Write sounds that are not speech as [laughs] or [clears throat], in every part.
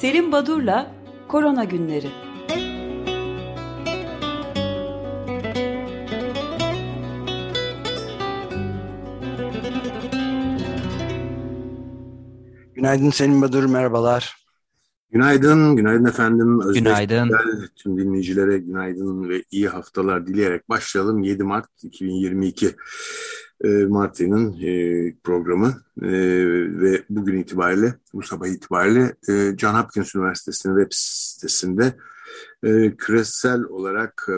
Selim Badur'la Korona Günleri. Günaydın Selim Badur, merhabalar. Günaydın, günaydın efendim. Özbek günaydın. Tüm dinleyicilere günaydın ve iyi haftalar dileyerek başlayalım. 7 Mart 2022 e, Martin'in e, programı e, ve bugün itibariyle, bu sabah itibariyle e, John Hopkins Üniversitesi'nin web sitesinde e, küresel olarak e,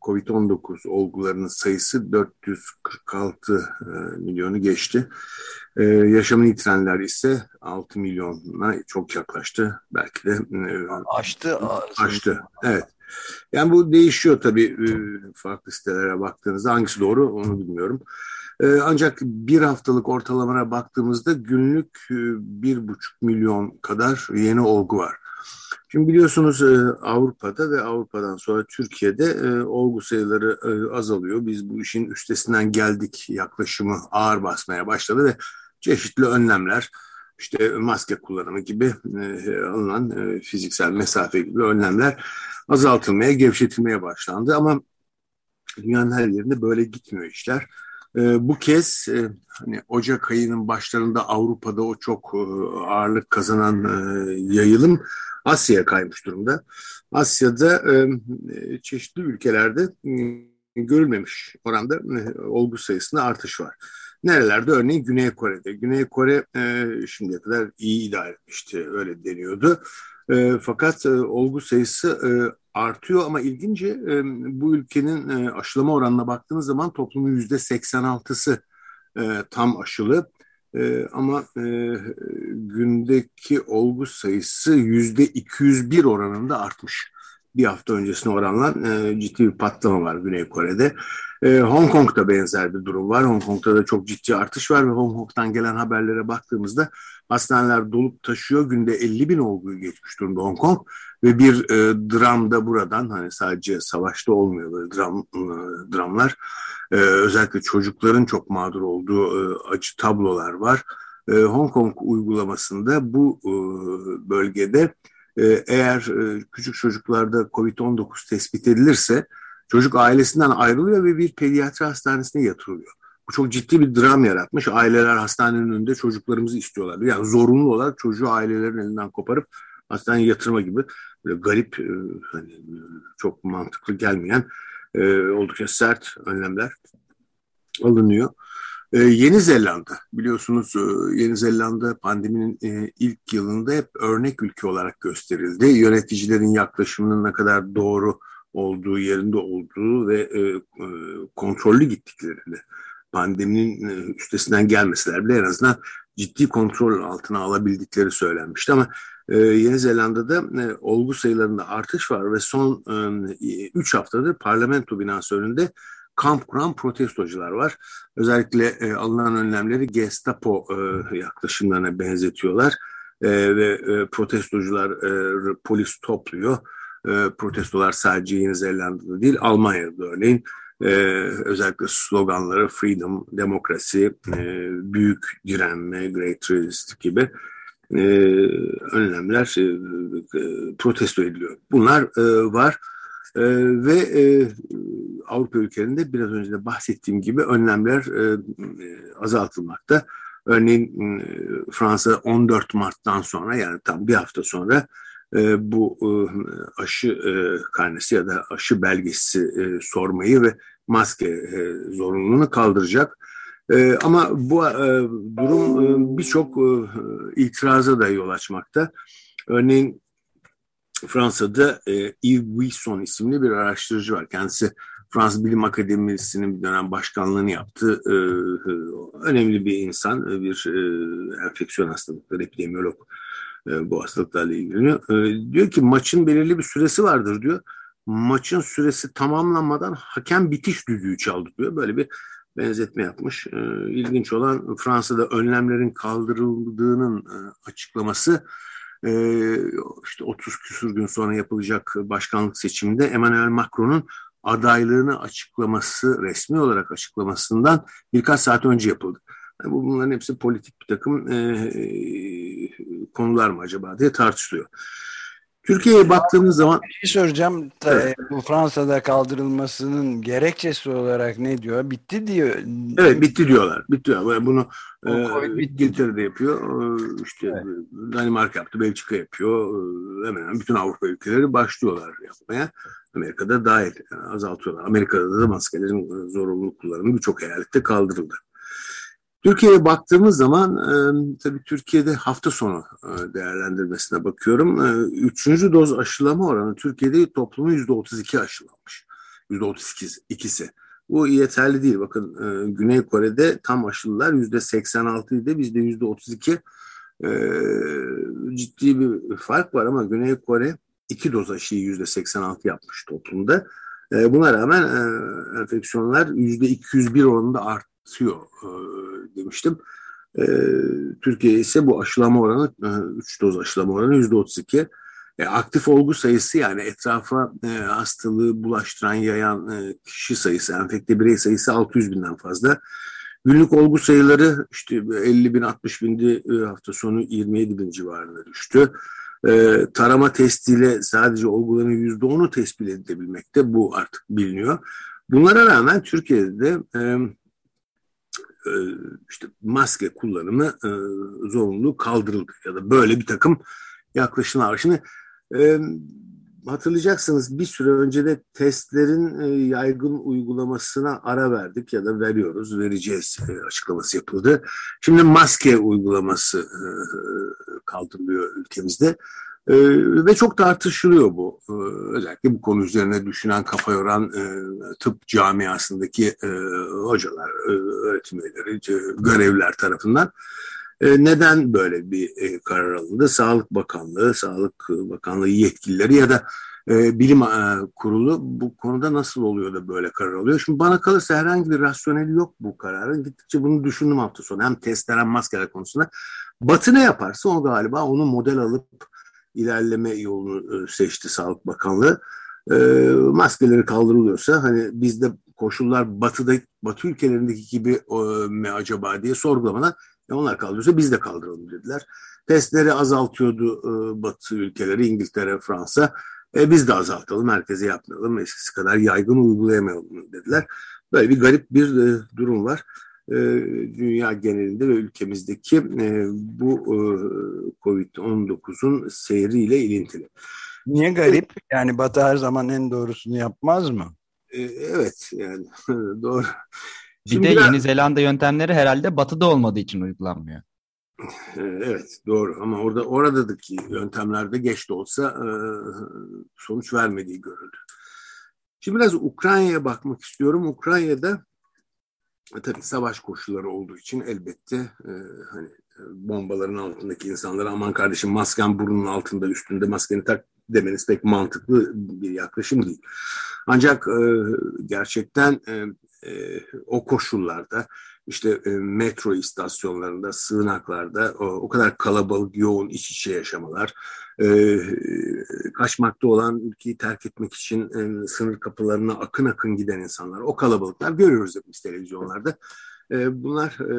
COVID-19 olgularının sayısı 446 e, milyonu geçti. E, yaşamını yitirenler ise 6 milyona çok yaklaştı. Belki de e, aştı. Aştı, evet. Yani bu değişiyor tabii e, farklı sitelere baktığınızda. Hangisi doğru onu bilmiyorum. E, ancak bir haftalık ortalamaya baktığımızda günlük e, bir buçuk milyon kadar yeni olgu var. Şimdi biliyorsunuz Avrupa'da ve Avrupa'dan sonra Türkiye'de olgu sayıları azalıyor. Biz bu işin üstesinden geldik yaklaşımı ağır basmaya başladı ve çeşitli önlemler işte maske kullanımı gibi alınan fiziksel mesafe gibi önlemler azaltılmaya, gevşetilmeye başlandı. Ama dünyanın her yerinde böyle gitmiyor işler. E, bu kez e, hani Ocak ayının başlarında Avrupa'da o çok e, ağırlık kazanan e, yayılım Asya'ya kaymış durumda. Asya'da e, çeşitli ülkelerde e, görülmemiş oranda e, olgu sayısında artış var. Nerelerde? Örneğin Güney Kore'de. Güney Kore e, şimdiye kadar iyi idare etmişti, öyle deniyordu. E, fakat e, olgu sayısı e, artıyor ama ilginci e, bu ülkenin e, aşılama oranına baktığınız zaman toplumun yüzde 86'sı e, tam aşılı. E, ama e, gündeki olgu sayısı yüzde 201 oranında artmış. Bir hafta öncesine oranla e, ciddi bir patlama var Güney Kore'de. E, Hong Kong'da benzer bir durum var. Hong Kong'da da çok ciddi artış var ve Hong Kong'dan gelen haberlere baktığımızda hastaneler dolup taşıyor. Günde 50 bin olguyu geçmiş durumda Hong Kong ve bir e, dram da buradan hani sadece savaşta olmuyor böyle dram e, dramlar. E, özellikle çocukların çok mağdur olduğu e, acı tablolar var. E, Hong Kong uygulamasında bu e, bölgede eğer e, küçük çocuklarda COVID-19 tespit edilirse çocuk ailesinden ayrılıyor ve bir pediatri hastanesine yatırılıyor. Bu çok ciddi bir dram yaratmış. Aileler hastanenin önünde çocuklarımızı istiyorlar. Yani zorunlu olarak çocuğu ailelerin elinden koparıp hastaneye yatırma gibi böyle garip, e, hani, çok mantıklı gelmeyen e, oldukça sert önlemler alınıyor. E, Yeni Zelanda biliyorsunuz Yeni Zelanda pandeminin ilk yılında hep örnek ülke olarak gösterildi. Yöneticilerin yaklaşımının ne kadar doğru olduğu, yerinde olduğu ve kontrollü gittiklerini pandeminin üstesinden gelmeseler bile en azından ciddi kontrol altına alabildikleri söylenmişti ama e, Yeni Zelanda'da e, olgu sayılarında artış var ve son 3 e, haftadır parlamento binası önünde kamp kuran protestocular var. Özellikle e, alınan önlemleri Gestapo e, yaklaşımlarına benzetiyorlar e, ve e, protestocular e, polis topluyor. E, protestolar sadece Yeni Zelanda'da değil Almanya'da örneğin e, özellikle sloganları freedom, demokrasi, e, büyük direnme, great resist gibi e, önlemler e, e, protesto ediliyor. Bunlar e, var e, ve e, Avrupa ülkelerinde biraz önce de bahsettiğim gibi önlemler e, azaltılmakta. Örneğin e, Fransa 14 Mart'tan sonra yani tam bir hafta sonra e, bu e, aşı e, karnesi ya da aşı belgesi sormayı ve maske zorunluluğunu kaldıracak. Ama bu durum birçok itiraza da yol açmakta. Örneğin Fransa'da e, Yves Buisson isimli bir araştırıcı var. Kendisi Fransız Bilim Akademisi'nin bir dönem başkanlığını yaptı. E, önemli bir insan, bir e, enfeksiyon hastalıkları epidemiyolog e, bu hastalıklarla ilgileniyor. E, diyor ki maçın belirli bir süresi vardır diyor. Maçın süresi tamamlanmadan hakem bitiş düdüğü çaldı diyor. Böyle bir benzetme yapmış. E, ilginç olan Fransa'da önlemlerin kaldırıldığının e, açıklaması e, işte 30 küsur gün sonra yapılacak başkanlık seçiminde Emmanuel Macron'un adaylığını açıklaması, resmi olarak açıklamasından birkaç saat önce yapıldı. Yani bunların hepsi politik bir takım e, konular mı acaba diye tartışılıyor. Türkiye'ye baktığımız zaman... Bir şey soracağım. Evet. Bu Fransa'da kaldırılmasının gerekçesi olarak ne diyor? Bitti diyor. Evet bitti diyorlar. Bitti diyorlar. Bunu e, İngiltere'de yapıyor. E, işte evet. Danimarka yaptı. Belçika yapıyor. E, hemen hemen bütün Avrupa ülkeleri başlıyorlar yapmaya. Amerika'da dahil azaltıyorlar. Amerika'da da maskelerin zorunluluk kullanımı birçok eyalette kaldırıldı. Türkiye'ye baktığımız zaman e, tabii Türkiye'de hafta sonu e, değerlendirmesine bakıyorum. E, üçüncü doz aşılama oranı Türkiye'de toplumun yüzde otuz iki aşılanmış. Yüzde otuz ikisi. Bu yeterli değil. Bakın e, Güney Kore'de tam aşılılar yüzde seksen altı idi. Bizde yüzde otuz iki. Ciddi bir fark var ama Güney Kore iki doz aşıyı yüzde seksen altı yapmış toplumda. Buna rağmen enfeksiyonlar yüzde iki yüz bir oranında arttı artıyor e, demiştim. E, Türkiye ise bu aşılama oranı, e, 3 doz aşılama oranı %32. E, aktif olgu sayısı yani etrafa e, hastalığı bulaştıran, yayan e, kişi sayısı, enfekte birey sayısı 600 binden fazla. Günlük olgu sayıları işte 50 bin 60 bindi e, hafta sonu 27 bin civarına düştü. E, tarama testiyle sadece olguların %10'u tespit edilebilmekte bu artık biliniyor. Bunlara rağmen Türkiye'de e, e, işte maske kullanımı e, zorunluluğu kaldırıldı ya da böyle bir takım yaklaşımlar. Şimdi e, hatırlayacaksınız bir süre önce de testlerin yaygın uygulamasına ara verdik ya da veriyoruz, vereceğiz açıklaması yapıldı. Şimdi maske uygulaması kaldırılıyor ülkemizde. Ee, ve çok tartışılıyor bu. Ee, özellikle bu konu üzerine düşünen, kafa yoran e, tıp camiasındaki e, hocalar, e, öğretim üyeleri, e, görevliler tarafından. E, neden böyle bir e, karar alındı? Sağlık Bakanlığı, Sağlık Bakanlığı yetkilileri ya da e, bilim e, kurulu bu konuda nasıl oluyor da böyle karar alıyor? Şimdi bana kalırsa herhangi bir rasyoneli yok bu kararın. Gittikçe bunu düşündüm hafta sonu. Hem testler hem maskeler konusunda. Batı ne yaparsa o galiba onu model alıp ilerleme yolunu e, seçti Sağlık Bakanlığı. E, maskeleri kaldırılıyorsa hani bizde koşullar batıda batı ülkelerindeki gibi e, mi acaba diye sorgulamadan onlar kaldırıyorsa biz de kaldıralım dediler. Testleri azaltıyordu batı ülkeleri İngiltere, Fransa. E, biz de azaltalım, merkeze yapmayalım, eskisi kadar yaygın uygulayamayalım dediler. Böyle bir garip bir durum var. E, dünya genelinde ve ülkemizdeki e, bu e, Covid-19'un seyriyle ilintili. Niye garip? Yani Batı her zaman en doğrusunu yapmaz mı? Evet yani [laughs] doğru. Bir Şimdi de biraz... Yeni Zelanda yöntemleri herhalde batıda olmadığı için uygulanmıyor. Evet doğru ama orada oradaki yöntemlerde geç de olsa sonuç vermediği görüldü. Şimdi biraz Ukrayna'ya bakmak istiyorum. Ukrayna'da tabii savaş koşulları olduğu için elbette e, hani e, bombaların altındaki insanlara aman kardeşim masken burnunun altında üstünde maskeni tak demeniz pek mantıklı bir yaklaşım değil. Ancak e, gerçekten e, e, o koşullarda işte e, metro istasyonlarında, sığınaklarda o, o kadar kalabalık, yoğun iç içe yaşamalar, e, kaçmakta olan ülkeyi terk etmek için e, sınır kapılarına akın akın giden insanlar, o kalabalıklar görüyoruz hepimiz televizyonlarda. E, bunlar e,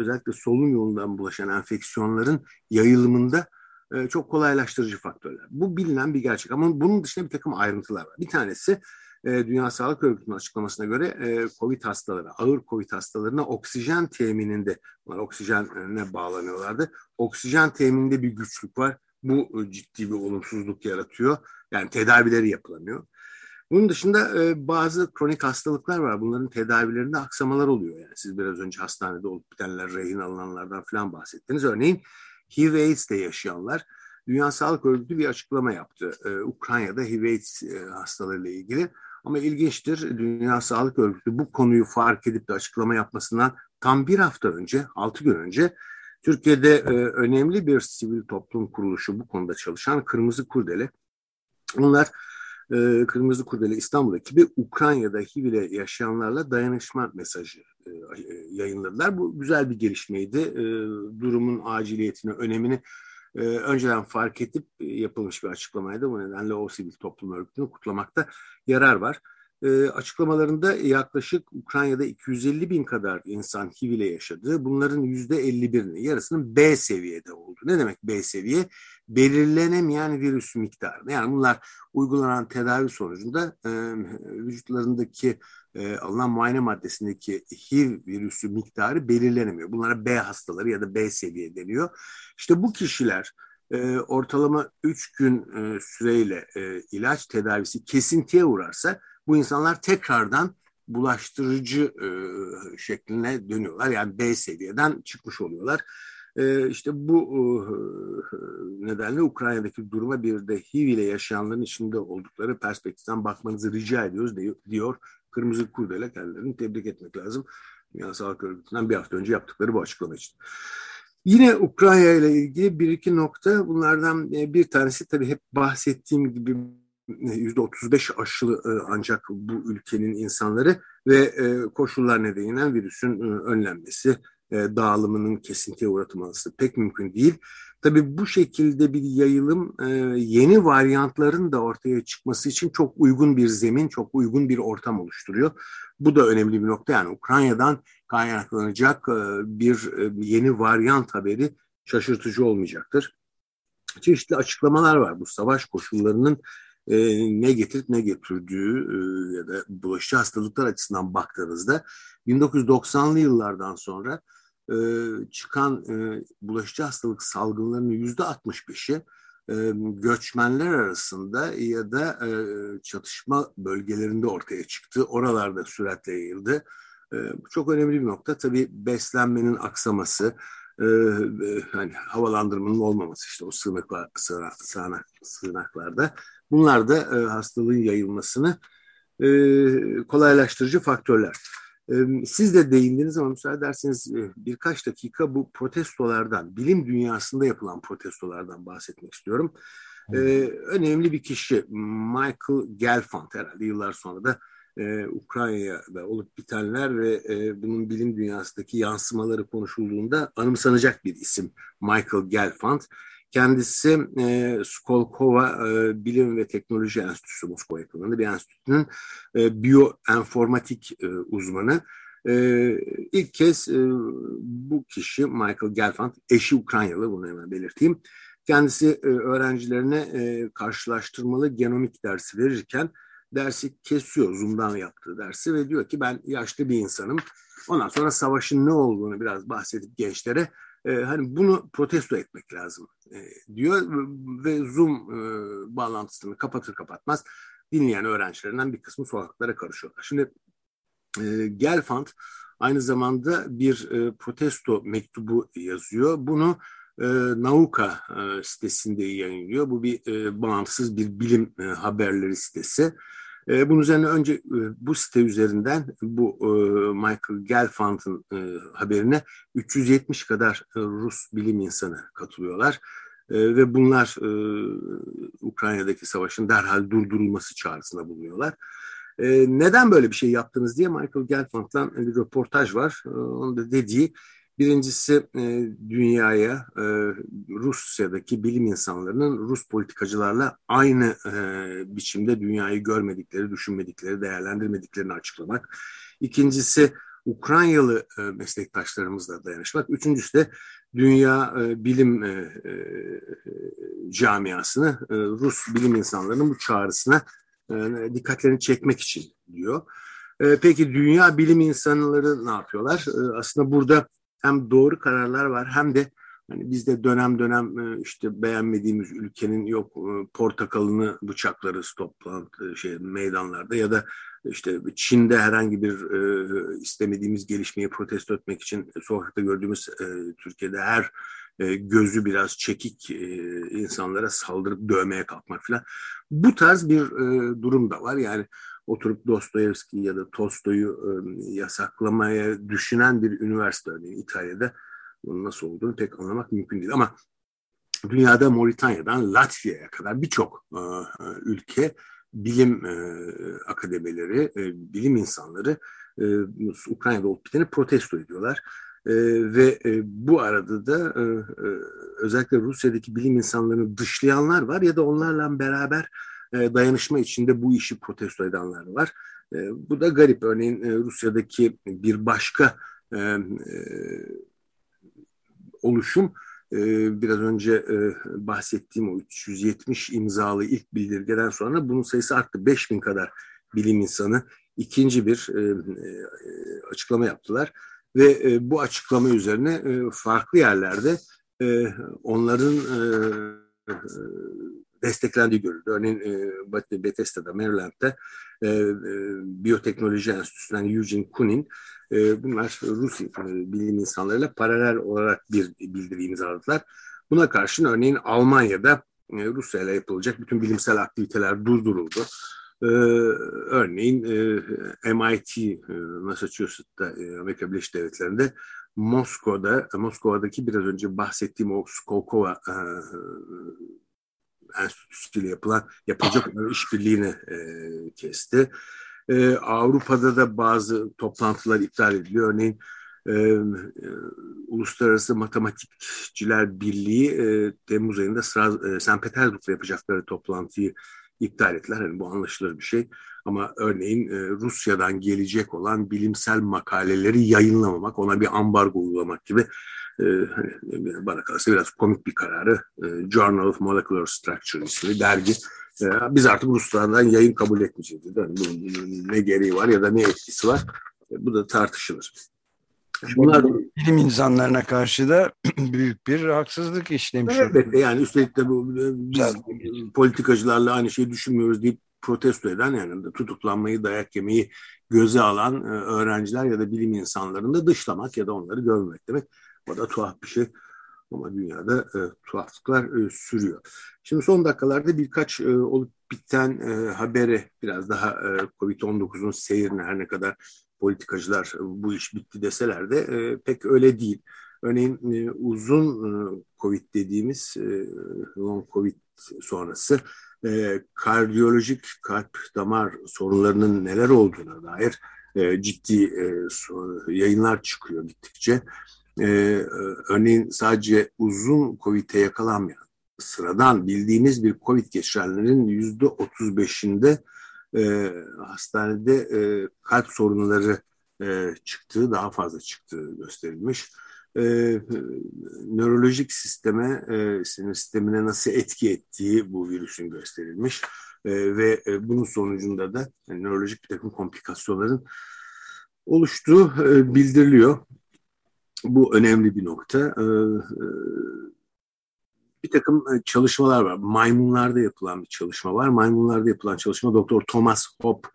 özellikle solunum yolundan bulaşan enfeksiyonların yayılımında e, çok kolaylaştırıcı faktörler. Bu bilinen bir gerçek ama bunun dışında bir takım ayrıntılar var. Bir tanesi e, Dünya Sağlık Örgütü'nün açıklamasına göre e, COVID hastaları, ağır COVID hastalarına oksijen temininde, bunlar oksijenle bağlanıyorlardı. Oksijen temininde bir güçlük var. Bu e, ciddi bir olumsuzluk yaratıyor. Yani tedavileri yapılamıyor. Bunun dışında e, bazı kronik hastalıklar var. Bunların tedavilerinde aksamalar oluyor. Yani siz biraz önce hastanede olup bitenler, rehin alınanlardan falan bahsettiniz. Örneğin HIV AIDS'te yaşayanlar Dünya Sağlık Örgütü bir açıklama yaptı. Ee, Ukrayna'da HIV AIDS e, hastalarıyla ilgili. Ama ilginçtir Dünya Sağlık Örgütü bu konuyu fark edip de açıklama yapmasından tam bir hafta önce, altı gün önce Türkiye'de e, önemli bir sivil toplum kuruluşu bu konuda çalışan Kırmızı Kurdele. Onlar e, Kırmızı Kurdele İstanbul ekibi Ukrayna'da HIV yaşayanlarla dayanışma mesajı e, yayınladılar. Bu güzel bir gelişmeydi. E, durumun aciliyetini, önemini e, önceden fark edip yapılmış bir açıklamaydı. Bu nedenle o sivil toplum örgütünü kutlamakta yarar var. E, açıklamalarında yaklaşık Ukrayna'da 250 bin kadar insan HIV ile yaşadı. Bunların %51'inin yarısının B seviyede oldu. Ne demek B seviye? Belirlenemeyen virüs miktarı. Yani bunlar uygulanan tedavi sonucunda e, vücutlarındaki e, alınan muayene maddesindeki HIV virüsü miktarı belirlenemiyor. Bunlara B hastaları ya da B seviye deniyor. İşte bu kişiler e, ortalama 3 gün e, süreyle e, ilaç tedavisi kesintiye uğrarsa bu insanlar tekrardan bulaştırıcı e, şekline dönüyorlar. Yani B seviyeden çıkmış oluyorlar. E, işte bu e, nedenle Ukrayna'daki duruma bir de HIV ile yaşayanların içinde oldukları perspektiften bakmanızı rica ediyoruz diyor. Kırmızı Kurdele kendilerini tebrik etmek lazım. Dünya Sağlık Örgütü'nden bir hafta önce yaptıkları bu açıklama için. Yine Ukrayna ile ilgili bir iki nokta bunlardan e, bir tanesi tabii hep bahsettiğim gibi %35 aşılı e, ancak bu ülkenin insanları ve e, koşullar nedeniyle virüsün önlenmesi, dağılımının kesintiye uğratılması pek mümkün değil. Tabii bu şekilde bir yayılım yeni varyantların da ortaya çıkması için çok uygun bir zemin, çok uygun bir ortam oluşturuyor. Bu da önemli bir nokta yani Ukrayna'dan kaynaklanacak bir yeni varyant haberi şaşırtıcı olmayacaktır. Çeşitli açıklamalar var bu savaş koşullarının e, ne getirip ne götürdüğü e, ya da bulaşıcı hastalıklar açısından baktığınızda 1990'lı yıllardan sonra e, çıkan e, bulaşıcı hastalık salgınlarının yüzde 65'i e, göçmenler arasında ya da e, çatışma bölgelerinde ortaya çıktı. Oralarda süratle yayıldı. E, çok önemli bir nokta. Tabii beslenmenin aksaması, e, hani havalandırmanın olmaması işte o sığınaklar, sığınak, sığınaklarda. Bunlar da e, hastalığın yayılmasını e, kolaylaştırıcı faktörler. Siz de değindiniz ama müsaade ederseniz birkaç dakika bu protestolardan, bilim dünyasında yapılan protestolardan bahsetmek istiyorum. Ee, önemli bir kişi Michael Gelfand herhalde yıllar sonra da e, Ukrayna'da olup bitenler ve e, bunun bilim dünyasındaki yansımaları konuşulduğunda anımsanacak bir isim Michael Gelfand. Kendisi e, Skolkova e, Bilim ve Teknoloji Enstitüsü Moskova yakınında bir enstitünün e, biyoenformatik e, uzmanı. E, ilk kez e, bu kişi Michael Gelfand, eşi Ukraynalı bunu hemen belirteyim. Kendisi e, öğrencilerine e, karşılaştırmalı genomik dersi verirken dersi kesiyor Zoom'dan yaptığı dersi ve diyor ki ben yaşlı bir insanım. Ondan sonra savaşın ne olduğunu biraz bahsedip gençlere e, hani bunu protesto etmek lazım e, diyor ve Zoom e, bağlantısını kapatır kapatmaz dinleyen öğrencilerinden bir kısmı sokaklara karışıyorlar. Şimdi e, Gelfand aynı zamanda bir e, protesto mektubu yazıyor. Bunu e, Nauka e, sitesinde yayınlıyor. Bu bir e, bağımsız bir bilim e, haberleri sitesi. E, bunun üzerine önce e, bu site üzerinden bu e, Michael Gelfand'ın e, haberine 370 kadar e, Rus bilim insanı katılıyorlar. E, ve bunlar e, Ukrayna'daki savaşın derhal durdurulması çağrısında bulunuyorlar. E, neden böyle bir şey yaptınız diye Michael Gelfand'dan bir röportaj var. E, onun da dediği Birincisi e, dünyaya e, Rusya'daki bilim insanlarının Rus politikacılarla aynı e, biçimde dünyayı görmedikleri, düşünmedikleri, değerlendirmediklerini açıklamak. İkincisi Ukraynalı e, meslektaşlarımızla dayanışmak. Üçüncüsü de dünya e, bilim e, e, camiasını e, Rus bilim insanlarının bu çağrısına e, dikkatlerini çekmek için diyor. E, peki dünya bilim insanları ne yapıyorlar? E, aslında burada hem doğru kararlar var hem de hani bizde dönem dönem e, işte beğenmediğimiz ülkenin yok e, portakalını bıçaklarız toplantı şey meydanlarda ya da işte Çin'de herhangi bir e, istemediğimiz gelişmeyi protesto etmek için sokakta gördüğümüz e, Türkiye'de her e, gözü biraz çekik e, insanlara saldırıp dövmeye kalkmak falan. Bu tarz bir e, durum da var. Yani oturup Dostoyevski ya da Tolstoy'u yasaklamaya düşünen bir üniversite örneğin İtalya'da bunun nasıl olduğunu pek anlamak mümkün değil ama dünyada Moritanya'dan Latvia'ya kadar birçok ülke bilim akademileri, bilim insanları Ukrayna'da olup biteni protesto ediyorlar. E, ve e, bu arada da e, e, özellikle Rusya'daki bilim insanlarını dışlayanlar var ya da onlarla beraber dayanışma içinde bu işi protesto edenler var. Bu da garip. Örneğin Rusya'daki bir başka oluşum biraz önce bahsettiğim o 370 imzalı ilk bildirgeden sonra bunun sayısı arttı. 5000 kadar bilim insanı ikinci bir açıklama yaptılar ve bu açıklama üzerine farklı yerlerde onların desteklendiği görüldü. Örneğin e, Bethesda'da, Maryland'da e, e, Biyoteknoloji Enstitüsü'nden Eugene Kunin e, bunlar Rus e, bilim insanlarıyla paralel olarak bir bildiri imzaladılar. Buna karşın örneğin Almanya'da e, Rusya ile yapılacak bütün bilimsel aktiviteler durduruldu. Ee, örneğin e, MIT, e, Massachusetts'ta, e, Amerika Birleşik Devletleri'nde Moskova'da, Moskova'daki biraz önce bahsettiğim o Skolkova e, Enstitüsü'yle yapılan yapılacak işbirliğini e, kesti. E, Avrupa'da da bazı toplantılar iptal ediliyor. Örneğin e, e, Uluslararası Matematikçiler Birliği e, Temmuz ayında Stras e, St. Petersburg'da yapacakları toplantıyı iptal ettiler. Yani bu anlaşılır bir şey. Ama örneğin e, Rusya'dan gelecek olan bilimsel makaleleri yayınlamamak, ona bir ambargo uygulamak gibi e, hani, bana kalırsa biraz komik bir kararı. E, Journal of Molecular Structure isimli dergi. E, biz artık Ruslardan yayın kabul etmeyeceğiz. Yani bunun ne gereği var ya da ne etkisi var. E, bu da tartışılır. Bunlar bilim insanlarına karşı da [clears throat] büyük bir haksızlık işlemiş. Evet, yani üstelik de bu biz politikacılarla aynı şeyi düşünmüyoruz deyip protesto eden yani tutuklanmayı, dayak yemeyi göze alan öğrenciler ya da bilim insanlarını da dışlamak ya da onları görmemek demek. O da tuhaf bir şey. Ama dünyada e, tuhaflıklar e, sürüyor. Şimdi son dakikalarda birkaç e, olup biten e, habere biraz daha e, Covid-19'un seyrine her ne kadar politikacılar e, bu iş bitti deseler de e, pek öyle değil. Örneğin e, uzun e, Covid dediğimiz e, long Covid sonrası e, kardiyolojik kalp damar sorunlarının neler olduğuna dair e, ciddi e, yayınlar çıkıyor gittikçe e, örneğin sadece uzun COVID'e yakalanmayan sıradan bildiğimiz bir COVID geçirenlerin yüzde otuz beşinde e, hastanede e, kalp sorunları e, çıktığı, daha fazla çıktığı gösterilmiş. E, nörolojik sisteme, e, sinir sistemine nasıl etki ettiği bu virüsün gösterilmiş. E, ve e, bunun sonucunda da yani nörolojik bir takım komplikasyonların oluştuğu e, bildiriliyor. Bu önemli bir nokta. Ee, e, bir takım e, çalışmalar var. Maymunlarda yapılan bir çalışma var. Maymunlarda yapılan çalışma Doktor Thomas Hope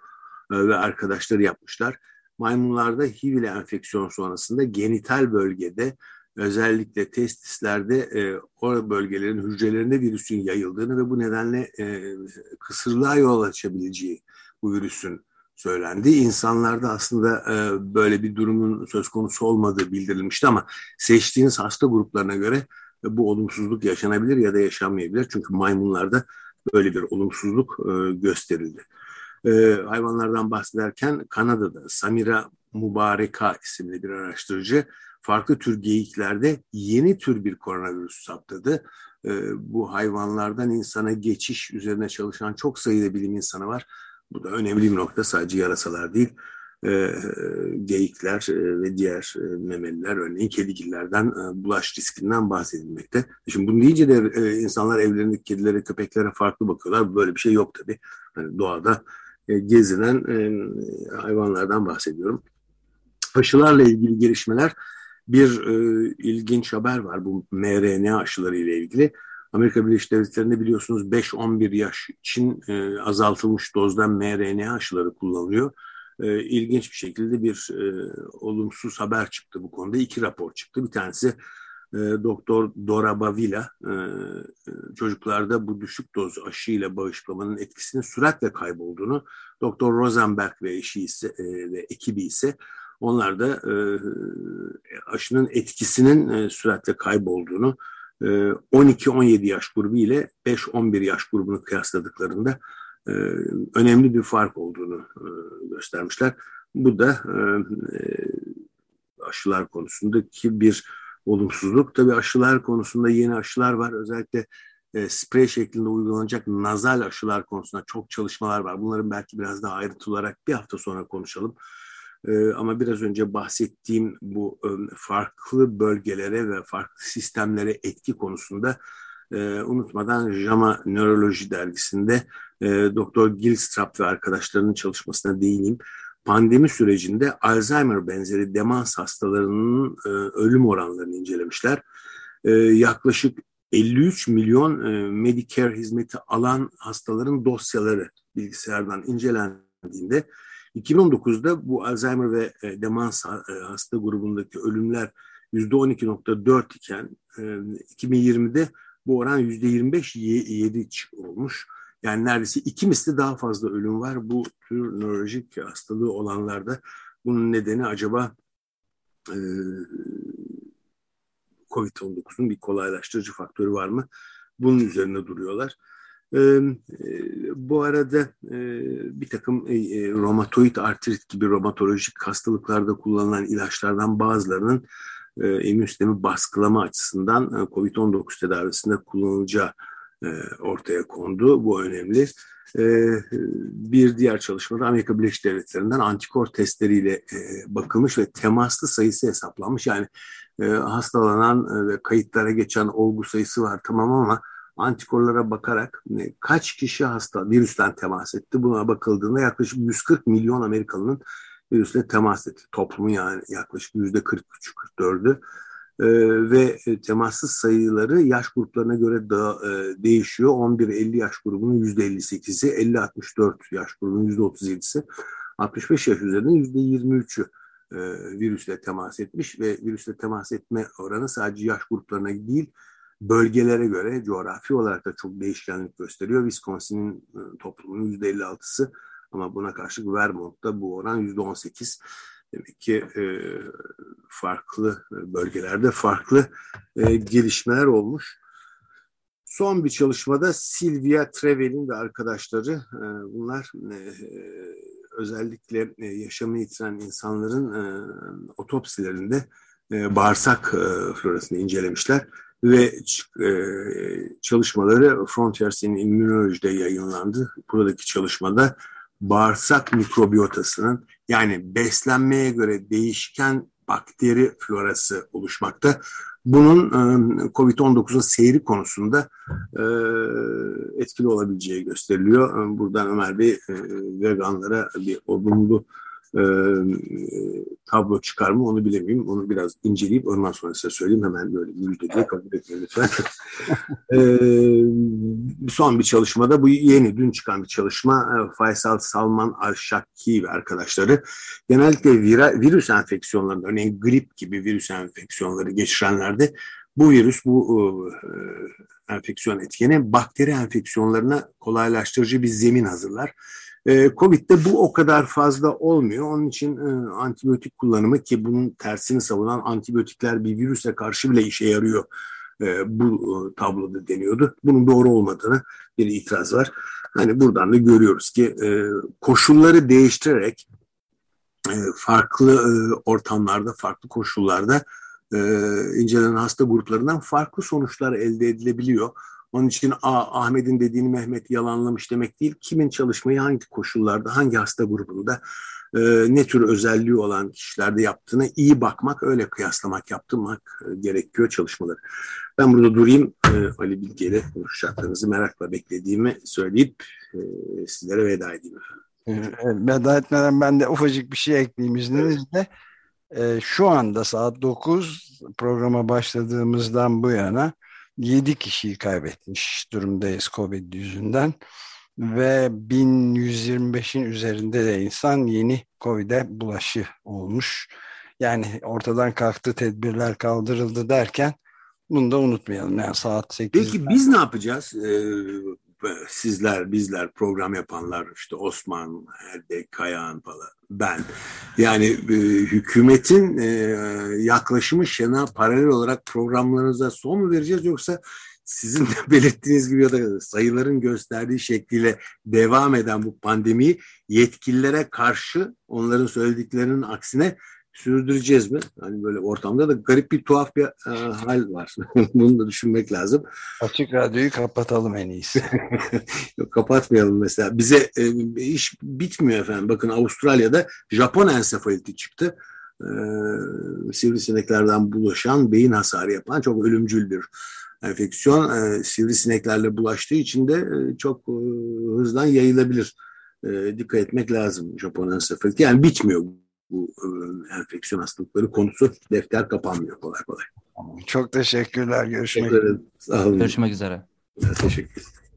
e, ve arkadaşları yapmışlar. Maymunlarda HIV ile enfeksiyon sonrasında genital bölgede özellikle testislerde e, o bölgelerin hücrelerinde virüsün yayıldığını ve bu nedenle e, kısırlığa yol açabileceği bu virüsün söylendi. İnsanlarda aslında e, böyle bir durumun söz konusu olmadığı bildirilmişti ama seçtiğiniz hasta gruplarına göre e, bu olumsuzluk yaşanabilir ya da yaşanmayabilir. Çünkü maymunlarda böyle bir olumsuzluk e, gösterildi. Hayvanlardan bahsederken Kanada'da Samira Mubareka isimli bir araştırıcı farklı tür geyiklerde yeni tür bir koronavirüs saptadı. E, bu hayvanlardan insana geçiş üzerine çalışan çok sayıda bilim insanı var bu da önemli bir nokta. Sadece yarasalar değil, e, geyikler e, ve diğer e, memeliler örneğin kedigillerden e, bulaş riskinden bahsedilmekte. Şimdi bunu deyince de e, insanlar evlerindeki kedilere, köpeklere farklı bakıyorlar. Böyle bir şey yok tabii. Hani doğada e, gezinen e, hayvanlardan bahsediyorum. Aşılarla ilgili gelişmeler bir e, ilginç haber var bu mRNA aşıları ile ilgili. Amerika Birleşik Devletleri'nde biliyorsunuz 5-11 yaş için e, azaltılmış dozdan mRNA aşıları kullanılıyor. E, ilginç bir şekilde bir e, olumsuz haber çıktı bu konuda. İki rapor çıktı. Bir tanesi e, Doktor Dora Bavila e, e, çocuklarda bu düşük doz aşıyla bağışlamanın etkisinin süratle kaybolduğunu, Doktor Rosenberg ve eşi ise e, ve ekibi ise onlar da e, aşının etkisinin e, süratle kaybolduğunu 12-17 ee, yaş grubu ile 5-11 yaş grubunu kıyasladıklarında e, önemli bir fark olduğunu e, göstermişler. Bu da e, aşılar konusundaki bir olumsuzluk. Tabii aşılar konusunda yeni aşılar var. Özellikle e, sprey şeklinde uygulanacak nazal aşılar konusunda çok çalışmalar var. Bunların belki biraz daha ayrıntılı olarak bir hafta sonra konuşalım. E, ama biraz önce bahsettiğim bu e, farklı bölgelere ve farklı sistemlere etki konusunda e, unutmadan JAMA Nöroloji dergisinde e, Doktor Gilstrap ve arkadaşlarının çalışmasına değineyim. Pandemi sürecinde Alzheimer benzeri demans hastalarının e, ölüm oranlarını incelemişler. Yaklaşık 53 milyon Medicare hizmeti alan hastaların dosyaları bilgisayardan incelendiğinde 2019'da bu Alzheimer ve e, demans e, hasta grubundaki ölümler %12.4 iken e, 2020'de bu oran %25.7 olmuş. Yani neredeyse iki misli daha fazla ölüm var bu tür nörolojik hastalığı olanlarda. Bunun nedeni acaba e, COVID-19'un bir kolaylaştırıcı faktörü var mı? Bunun üzerine duruyorlar. E, e, bu arada e, bir takım e, e, romatoid artrit gibi romatolojik hastalıklarda kullanılan ilaçlardan bazılarının e, immün sistemi baskılama açısından e, COVID-19 tedavisinde kullanılacağı e, ortaya kondu. Bu önemli. E, bir diğer çalışmada Amerika Birleşik Devletleri'nden antikor testleriyle e, bakılmış ve temaslı sayısı hesaplanmış. Yani e, hastalanan ve kayıtlara geçen olgu sayısı var tamam ama antikorlara bakarak kaç kişi hasta virüsten temas etti buna bakıldığında yaklaşık 140 milyon Amerikalının virüsle temas etti. Toplumun yani yaklaşık yüzde 43-44'ü e, ve temassız sayıları yaş gruplarına göre da, e, değişiyor. 11-50 yaş grubunun yüzde 58'i, 50-64 yaş grubunun yüzde 37'si, 65 yaş yüzde 23'ü e, virüsle temas etmiş ve virüsle temas etme oranı sadece yaş gruplarına değil, bölgelere göre coğrafi olarak da çok değişkenlik gösteriyor. Wisconsin'in e, toplumunun yüzde 56'sı ama buna karşılık Vermont'ta bu oran yüzde 18. Demek ki e, farklı bölgelerde farklı e, gelişmeler olmuş. Son bir çalışmada Silvia Trevel'in ve arkadaşları e, bunlar e, özellikle e, yaşamını yitiren insanların e, otopsilerinde e, bağırsak e, florasını incelemişler ve e, çalışmaları Frontiers in Immunology'de yayınlandı. Buradaki çalışmada bağırsak mikrobiyotasının yani beslenmeye göre değişken bakteri florası oluşmakta. Bunun e, COVID-19'un seyri konusunda e, etkili olabileceği gösteriliyor. E, buradan Ömer Bey veganlara bir olumlu e, tablo çıkar mı onu bilemiyorum. Onu biraz inceleyip ondan sonra size söyleyeyim. Hemen böyle müjde diye kabul etmeyin lütfen. [laughs] e, son bir çalışmada bu yeni dün çıkan bir çalışma e, Faysal Salman Alşakki ve arkadaşları genellikle vira, virüs enfeksiyonlarında örneğin grip gibi virüs enfeksiyonları geçirenlerde bu virüs, bu e, enfeksiyon etkeni bakteri enfeksiyonlarına kolaylaştırıcı bir zemin hazırlar. E, Covid'de bu o kadar fazla olmuyor. Onun için e, antibiyotik kullanımı ki bunun tersini savunan antibiyotikler bir virüse karşı bile işe yarıyor. E, bu e, tabloda deniyordu. Bunun doğru olmadığını bir itiraz var. Hani buradan da görüyoruz ki e, koşulları değiştirerek farklı ortamlarda, farklı koşullarda incelenen hasta gruplarından farklı sonuçlar elde edilebiliyor. Onun için Ahmet'in dediğini Mehmet yalanlamış demek değil. Kimin çalışmayı hangi koşullarda, hangi hasta grubunda e, ne tür özelliği olan kişilerde yaptığını iyi bakmak, öyle kıyaslamak, yaptırmak e, gerekiyor çalışmaları. Ben burada durayım. E, Ali Bilge ile konuşacaklarınızı merakla beklediğimi söyleyip e, sizlere veda edeyim. Veda etmeden ben de ufacık bir şey ekleyeyim izninizle. E, şu anda saat 9 programa başladığımızdan bu yana 7 kişiyi kaybetmiş durumdayız Covid yüzünden ve 1125'in üzerinde de insan yeni Covid'e bulaşı olmuş. Yani ortadan kalktı, tedbirler kaldırıldı derken bunu da unutmayalım. Yani saat 8. Peki biz ne yapacağız? Ee, sizler, bizler, program yapanlar, işte Osman, Erdek, Kayahan falan, ben. Yani e, hükümetin e, yaklaşımı şena paralel olarak programlarınıza son mu vereceğiz yoksa sizin de [laughs] belirttiğiniz gibi ya da sayıların gösterdiği şekliyle devam eden bu pandemiyi yetkililere karşı onların söylediklerinin aksine sürdüreceğiz mi? Hani böyle ortamda da garip bir tuhaf bir e, hal var. [laughs] Bunu da düşünmek lazım. Açık radyoyu kapatalım en iyisi. [laughs] Yok, kapatmayalım mesela. Bize e, iş bitmiyor efendim. Bakın Avustralya'da Japon ensefaliti çıktı. E, sivrisineklerden bulaşan, beyin hasarı yapan çok ölümcül bir enfeksiyon. E, sivrisineklerle bulaştığı için de e, çok e, hızdan yayılabilir. E, dikkat etmek lazım Japon ensefaliti. Yani bitmiyor bu e, enfeksiyon hastalıkları konusu. Defter kapanmıyor kolay kolay. Çok teşekkürler. Görüşmek ederim. Sağ olun. Görüşmek üzere. Teşekkür ederim.